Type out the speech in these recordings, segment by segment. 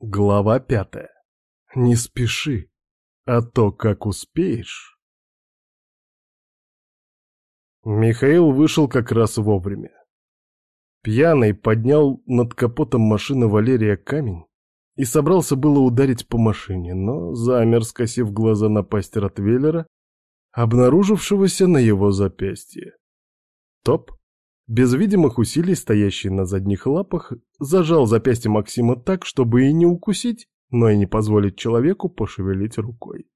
Глава пятая. Не спеши, а то как успеешь. Михаил вышел как раз вовремя. Пьяный поднял над капотом машины Валерия камень и собрался было ударить по машине, но замер, скосив глаза на пасть Ротвейлера, обнаружившегося на его запястье. Топ без видимых усилий, стоящий на задних лапах, зажал запястье Максима так, чтобы и не укусить, но и не позволить человеку пошевелить рукой.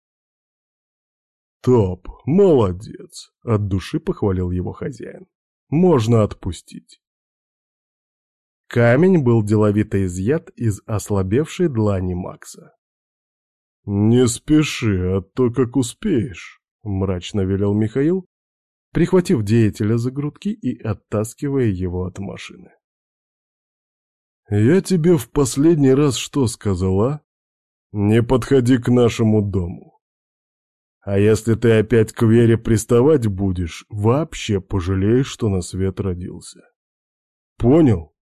«Топ, молодец!» — от души похвалил его хозяин. «Можно отпустить». Камень был деловито изъят из ослабевшей длани Макса. «Не спеши, а то как успеешь», — мрачно велел Михаил, прихватив деятеля за грудки и оттаскивая его от машины. «Я тебе в последний раз что сказала? Не подходи к нашему дому. А если ты опять к Вере приставать будешь, вообще пожалеешь, что на свет родился. Понял?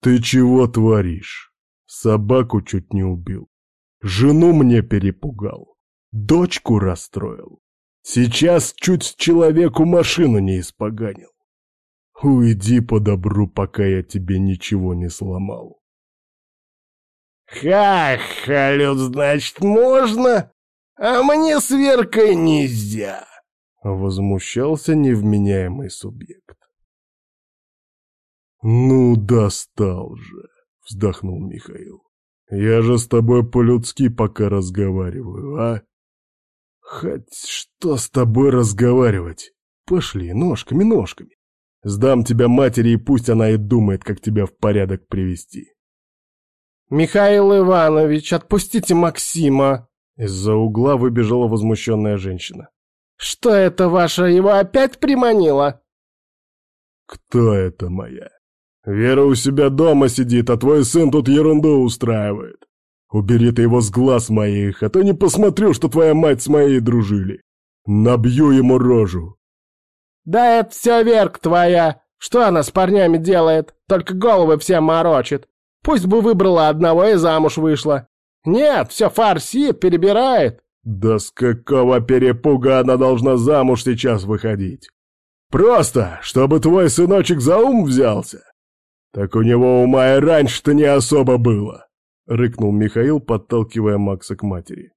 Ты чего творишь? Собаку чуть не убил. Жену мне перепугал. Дочку расстроил. Сейчас чуть человеку машину не испоганил. Уйди по добру, пока я тебе ничего не сломал. Ха-халют, значит, можно, а мне с Веркой нельзя. Возмущался невменяемый субъект. «Ну, достал же!» — вздохнул Михаил. «Я же с тобой по-людски пока разговариваю, а? Хоть что с тобой разговаривать? Пошли, ножками, ножками. Сдам тебя матери, и пусть она и думает, как тебя в порядок привести. «Михаил Иванович, отпустите Максима!» Из-за угла выбежала возмущенная женщина. «Что это ваша его опять приманила?» «Кто это моя? Вера у себя дома сидит, а твой сын тут ерунду устраивает. Убери ты его с глаз моих, а то не посмотрю, что твоя мать с моей дружили. Набью ему рожу. Да это все Верк твоя. Что она с парнями делает? Только головы всем морочит. Пусть бы выбрала одного и замуж вышла. Нет, все фарсит, перебирает. Да с какого перепуга она должна замуж сейчас выходить? Просто, чтобы твой сыночек за ум взялся. Так у него ума и раньше-то не особо было. — рыкнул Михаил, подталкивая Макса к матери.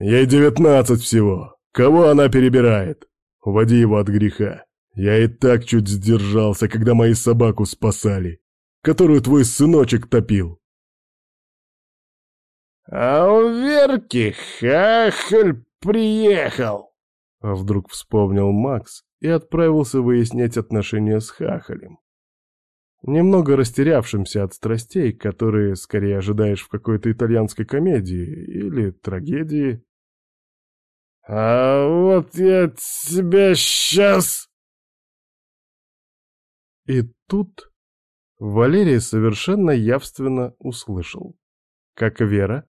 «Ей девятнадцать всего. Кого она перебирает? Уводи его от греха. Я и так чуть сдержался, когда мои собаку спасали, которую твой сыночек топил». «А у Верки хахаль приехал!» А вдруг вспомнил Макс и отправился выяснять отношения с хахалем немного растерявшимся от страстей, которые скорее ожидаешь в какой-то итальянской комедии или трагедии. «А вот я тебя сейчас...» И тут Валерий совершенно явственно услышал, как Вера,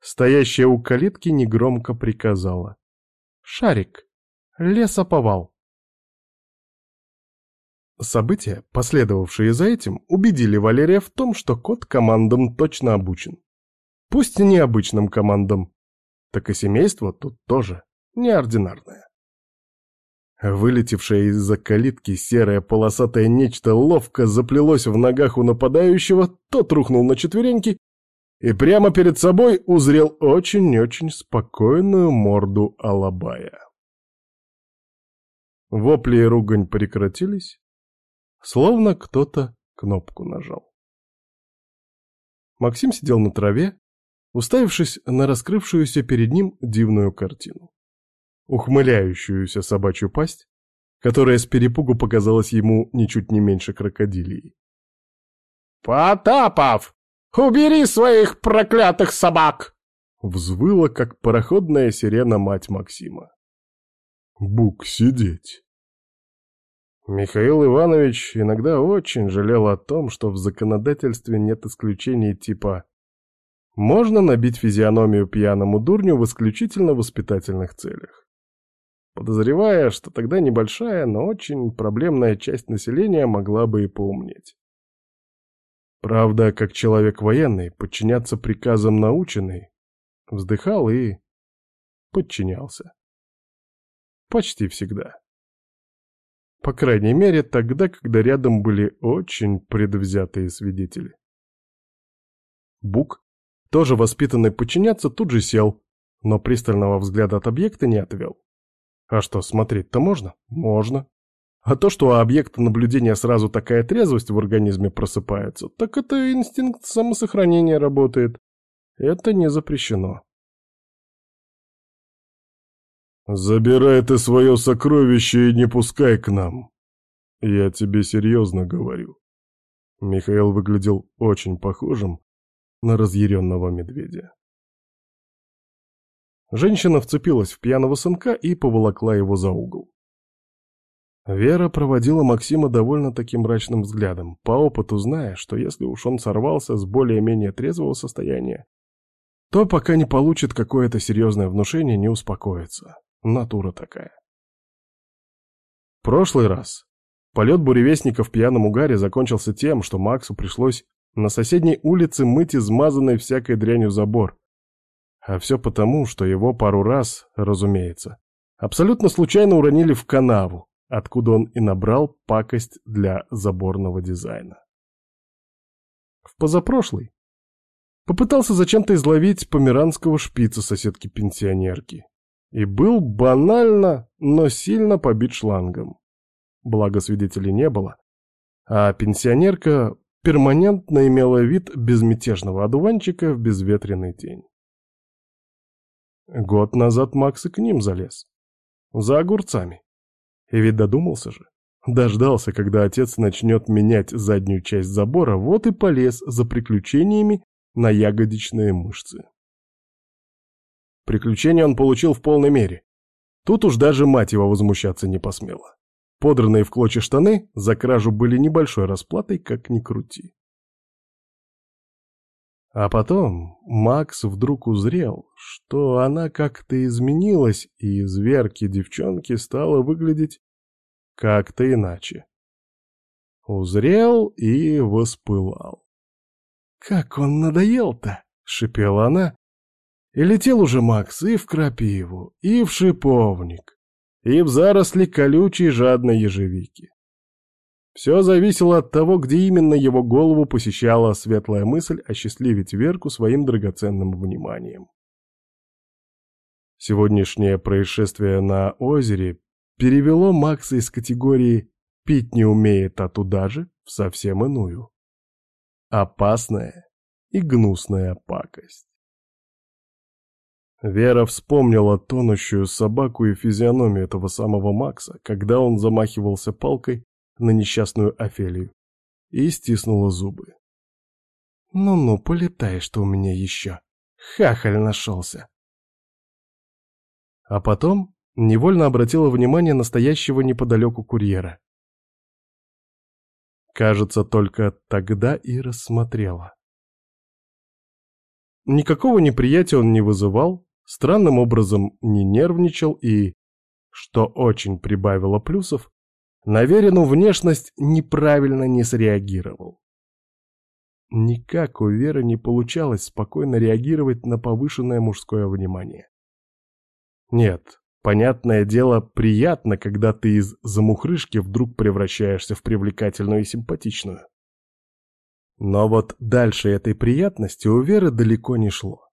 стоящая у калитки, негромко приказала. «Шарик, лесоповал». События, последовавшие за этим, убедили Валерия в том, что кот командам точно обучен. Пусть и необычным командам, так и семейство тут тоже неординарное. Вылетевшее из-за калитки серое полосатое нечто ловко заплелось в ногах у нападающего, тот рухнул на четвереньки и прямо перед собой узрел очень-очень спокойную морду Алабая. Вопли и ругань прекратились, Словно кто-то кнопку нажал. Максим сидел на траве, уставившись на раскрывшуюся перед ним дивную картину. Ухмыляющуюся собачью пасть, которая с перепугу показалась ему ничуть не меньше крокодилии. «Потапов, убери своих проклятых собак!» Взвыла, как пароходная сирена мать Максима. «Бук, сидеть!» Михаил Иванович иногда очень жалел о том, что в законодательстве нет исключений типа «можно набить физиономию пьяному дурню в исключительно воспитательных целях», подозревая, что тогда небольшая, но очень проблемная часть населения могла бы и поумнеть. Правда, как человек военный, подчиняться приказам наученный, вздыхал и подчинялся. Почти всегда. По крайней мере, тогда, когда рядом были очень предвзятые свидетели. Бук, тоже воспитанный подчиняться, тут же сел, но пристального взгляда от объекта не отвел. А что, смотреть-то можно? Можно. А то, что у объекта наблюдения сразу такая трезвость в организме просыпается, так это инстинкт самосохранения работает. Это не запрещено. «Забирай ты свое сокровище и не пускай к нам. Я тебе серьезно говорю». Михаил выглядел очень похожим на разъяренного медведя. Женщина вцепилась в пьяного сынка и поволокла его за угол. Вера проводила Максима довольно таким мрачным взглядом, по опыту зная, что если уж он сорвался с более-менее трезвого состояния, то пока не получит какое-то серьезное внушение, не успокоится. Натура такая. Прошлый раз полет буревестника в пьяном угаре закончился тем, что Максу пришлось на соседней улице мыть измазанный всякой дрянью забор. А все потому, что его пару раз, разумеется, абсолютно случайно уронили в канаву, откуда он и набрал пакость для заборного дизайна. В позапрошлый попытался зачем-то изловить померанского шпица соседки-пенсионерки и был банально, но сильно побит шлангом. Благо свидетелей не было, а пенсионерка перманентно имела вид безмятежного одуванчика в безветренный день. Год назад Макс и к ним залез. За огурцами. И ведь додумался же. Дождался, когда отец начнет менять заднюю часть забора, вот и полез за приключениями на ягодичные мышцы. Приключения он получил в полной мере. Тут уж даже мать его возмущаться не посмела. Подранные в клочья штаны за кражу были небольшой расплатой, как ни крути. А потом Макс вдруг узрел, что она как-то изменилась, и из Верки девчонки стала выглядеть как-то иначе. Узрел и воспылал. «Как он надоел-то!» — шипела она. И летел уже Макс и в крапиву, и в шиповник, и в заросли колючей жадной ежевики. Все зависело от того, где именно его голову посещала светлая мысль осчастливить Верку своим драгоценным вниманием. Сегодняшнее происшествие на озере перевело Макса из категории «пить не умеет, а туда же» в совсем иную. Опасная и гнусная пакость. Вера вспомнила тонущую собаку и физиономию этого самого Макса, когда он замахивался палкой на несчастную Офелию и стиснула зубы. «Ну-ну, полетай, что у меня еще. Хахаль нашелся!» А потом невольно обратила внимание настоящего неподалеку курьера. Кажется, только тогда и рассмотрела. Никакого неприятия он не вызывал, странным образом не нервничал и, что очень прибавило плюсов, на Верину внешность неправильно не среагировал. Никак у Веры не получалось спокойно реагировать на повышенное мужское внимание. Нет, понятное дело, приятно, когда ты из замухрышки вдруг превращаешься в привлекательную и симпатичную. Но вот дальше этой приятности у Веры далеко не шло.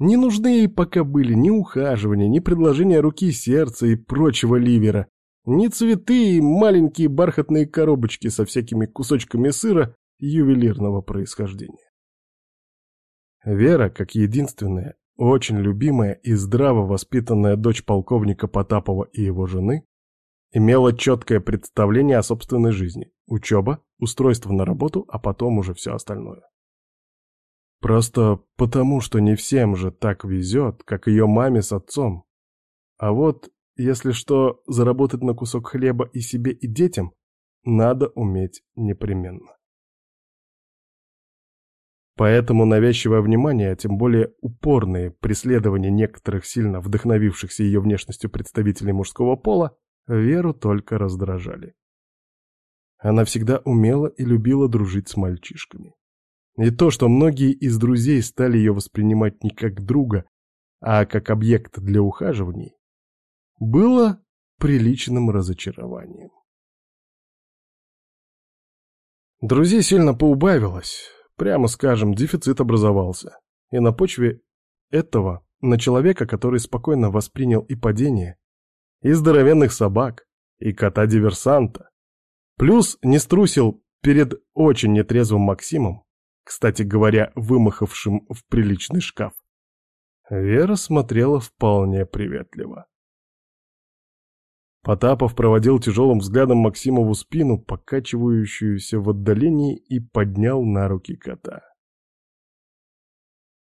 Не нужны ей пока были ни ухаживания, ни предложения руки сердца и прочего ливера, ни цветы и маленькие бархатные коробочки со всякими кусочками сыра ювелирного происхождения. Вера, как единственная, очень любимая и здраво воспитанная дочь полковника Потапова и его жены, имела четкое представление о собственной жизни, учеба, устройство на работу, а потом уже все остальное. Просто потому, что не всем же так везет, как ее маме с отцом. А вот если что, заработать на кусок хлеба и себе, и детям надо уметь непременно. Поэтому навязчивое внимание, а тем более упорные преследования некоторых сильно вдохновившихся ее внешностью представителей мужского пола, Веру только раздражали. Она всегда умела и любила дружить с мальчишками. И то, что многие из друзей стали ее воспринимать не как друга, а как объект для ухаживаний, было приличным разочарованием. Друзей сильно поубавилось, прямо скажем, дефицит образовался. И на почве этого на человека, который спокойно воспринял и падение, и здоровенных собак, и кота-диверсанта. Плюс не струсил перед очень нетрезвым Максимом, кстати говоря, вымахавшим в приличный шкаф. Вера смотрела вполне приветливо. Потапов проводил тяжелым взглядом Максимову спину, покачивающуюся в отдалении, и поднял на руки кота.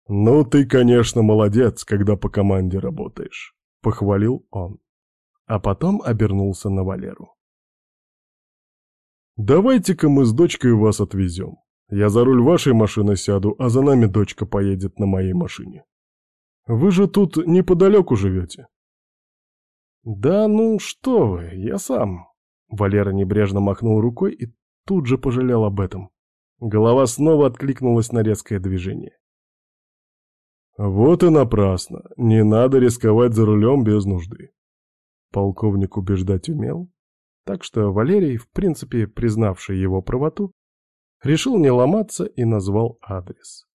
«Ну, ты, конечно, молодец, когда по команде работаешь», — похвалил он. А потом обернулся на Валеру. «Давайте-ка мы с дочкой вас отвезем. Я за руль вашей машины сяду, а за нами дочка поедет на моей машине. Вы же тут неподалеку живете». «Да ну что вы, я сам». Валера небрежно махнул рукой и тут же пожалел об этом. Голова снова откликнулась на резкое движение. «Вот и напрасно. Не надо рисковать за рулем без нужды». Полковник убеждать умел, так что Валерий, в принципе признавший его правоту, решил не ломаться и назвал адрес.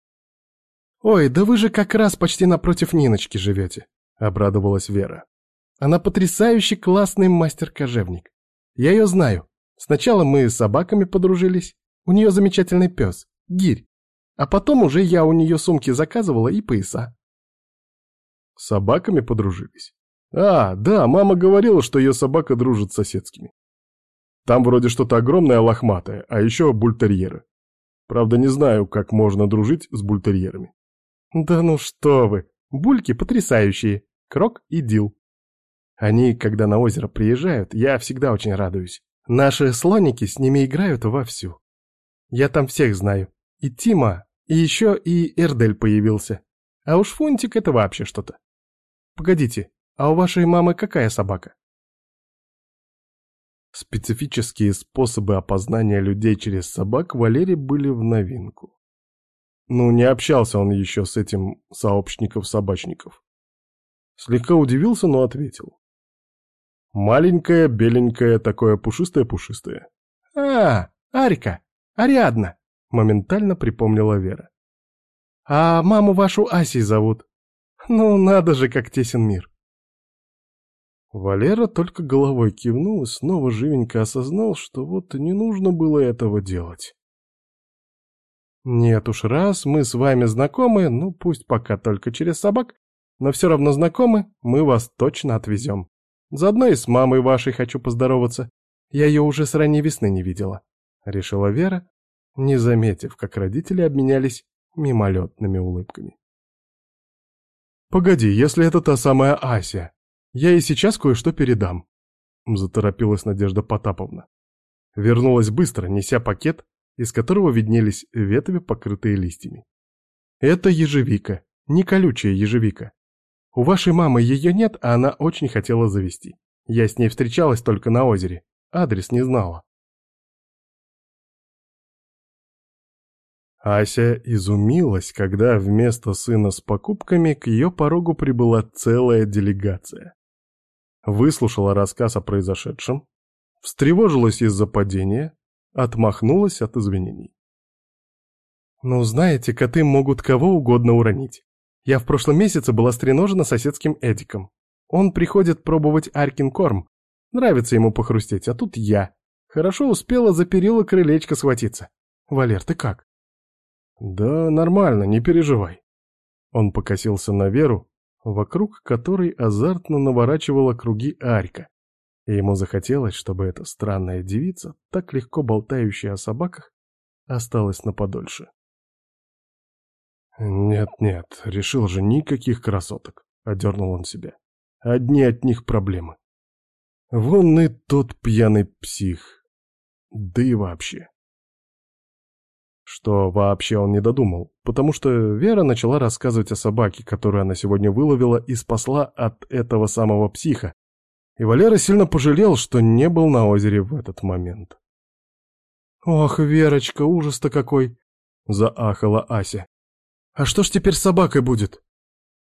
«Ой, да вы же как раз почти напротив Ниночки живете», — обрадовалась Вера. Она потрясающе классный мастер-кожевник. Я ее знаю. Сначала мы с собаками подружились. У нее замечательный пес, гирь. А потом уже я у нее сумки заказывала и пояса. С собаками подружились? А, да, мама говорила, что ее собака дружит с соседскими. Там вроде что-то огромное лохматое, а еще бультерьеры. Правда, не знаю, как можно дружить с бультерьерами. Да ну что вы, бульки потрясающие. Крок и Дил. Они, когда на озеро приезжают, я всегда очень радуюсь. Наши слоники с ними играют вовсю. Я там всех знаю. И Тима, и еще и Эрдель появился. А уж Фунтик — это вообще что-то. Погодите, а у вашей мамы какая собака? Специфические способы опознания людей через собак Валере были в новинку. Ну, не общался он еще с этим сообщников-собачников. Слегка удивился, но ответил. Маленькое, беленькое, такое пушистое-пушистое. «А, Арика, Ариадна!» — моментально припомнила Вера. «А маму вашу Асей зовут. Ну, надо же, как тесен мир!» Валера только головой кивнул и снова живенько осознал, что вот не нужно было этого делать. «Нет уж, раз мы с вами знакомы, ну пусть пока только через собак, но все равно знакомы, мы вас точно отвезем. Заодно и с мамой вашей хочу поздороваться. Я ее уже с ранней весны не видела», — решила Вера, не заметив, как родители обменялись мимолетными улыбками. «Погоди, если это та самая Ася, я ей сейчас кое-что передам», — заторопилась Надежда Потаповна. Вернулась быстро, неся пакет, из которого виднелись ветви, покрытые листьями. «Это ежевика, не колючая ежевика. У вашей мамы ее нет, а она очень хотела завести. Я с ней встречалась только на озере. Адрес не знала. Ася изумилась, когда вместо сына с покупками к ее порогу прибыла целая делегация. Выслушала рассказ о произошедшем, встревожилась из-за падения, отмахнулась от извинений. «Ну, знаете, коты могут кого угодно уронить. Я в прошлом месяце была стреножена соседским Эдиком. Он приходит пробовать Аркин корм. Нравится ему похрустеть, а тут я. Хорошо успела за перила крылечко схватиться. Валер, ты как? Да, нормально, не переживай. Он покосился на Веру, вокруг которой азартно наворачивала круги Арька. И ему захотелось, чтобы эта странная девица, так легко болтающая о собаках, осталась на подольше. «Нет-нет, решил же никаких красоток», — одернул он себя. «Одни от них проблемы. Вон и тот пьяный псих. Да и вообще». Что вообще он не додумал, потому что Вера начала рассказывать о собаке, которую она сегодня выловила и спасла от этого самого психа, и Валера сильно пожалел, что не был на озере в этот момент. «Ох, Верочка, ужас-то какой! — заахала Ася. «А что ж теперь с собакой будет?»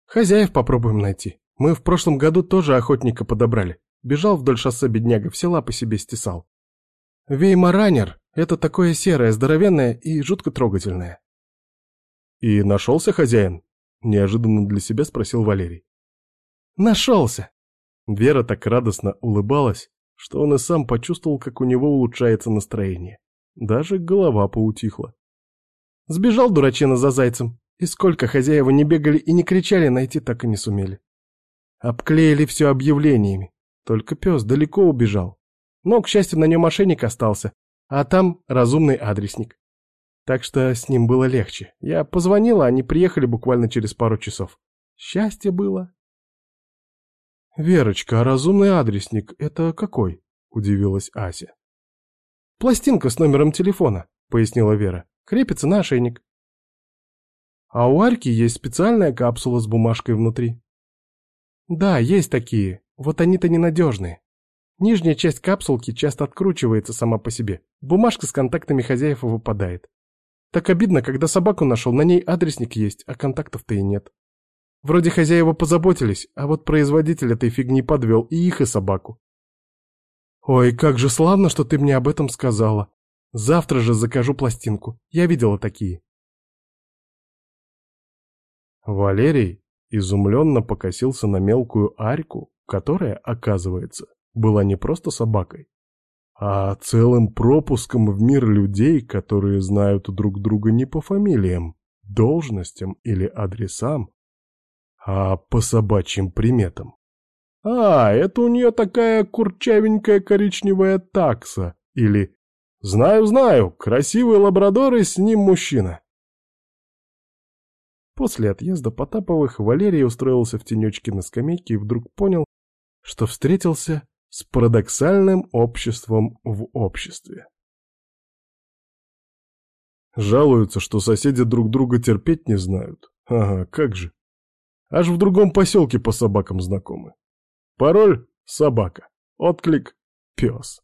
«Хозяев попробуем найти. Мы в прошлом году тоже охотника подобрали. Бежал вдоль шоссе бедняга, все лапы себе стесал. Веймаранер — это такое серое, здоровенное и жутко трогательное». «И нашелся хозяин?» — неожиданно для себя спросил Валерий. «Нашелся!» Вера так радостно улыбалась, что он и сам почувствовал, как у него улучшается настроение. Даже голова поутихла. Сбежал дурачина за зайцем, и сколько хозяева не бегали и не кричали, найти так и не сумели. Обклеили все объявлениями, только пес далеко убежал. Но, к счастью, на нем мошенник остался, а там разумный адресник. Так что с ним было легче. Я позвонила, они приехали буквально через пару часов. Счастье было. «Верочка, а разумный адресник — это какой?» — удивилась Ася. «Пластинка с номером телефона», — пояснила Вера. «Крепится на ошейник». «А у Арки есть специальная капсула с бумажкой внутри». «Да, есть такие. Вот они-то ненадежные. Нижняя часть капсулки часто откручивается сама по себе. Бумажка с контактами хозяев выпадает. Так обидно, когда собаку нашел, на ней адресник есть, а контактов-то и нет. Вроде хозяева позаботились, а вот производитель этой фигни подвел и их, и собаку. Ой, как же славно, что ты мне об этом сказала. Завтра же закажу пластинку. Я видела такие. Валерий изумленно покосился на мелкую арьку, которая, оказывается, была не просто собакой, а целым пропуском в мир людей, которые знают друг друга не по фамилиям, должностям или адресам, а по собачьим приметам. А, это у нее такая курчавенькая коричневая такса. Или «Знаю-знаю, красивый лабрадор и с ним мужчина». После отъезда Потаповых Валерий устроился в тенечке на скамейке и вдруг понял, что встретился с парадоксальным обществом в обществе. Жалуются, что соседи друг друга терпеть не знают. Ага, как же. Аж в другом поселке по собакам знакомы. Пароль — собака. Отклик — пес.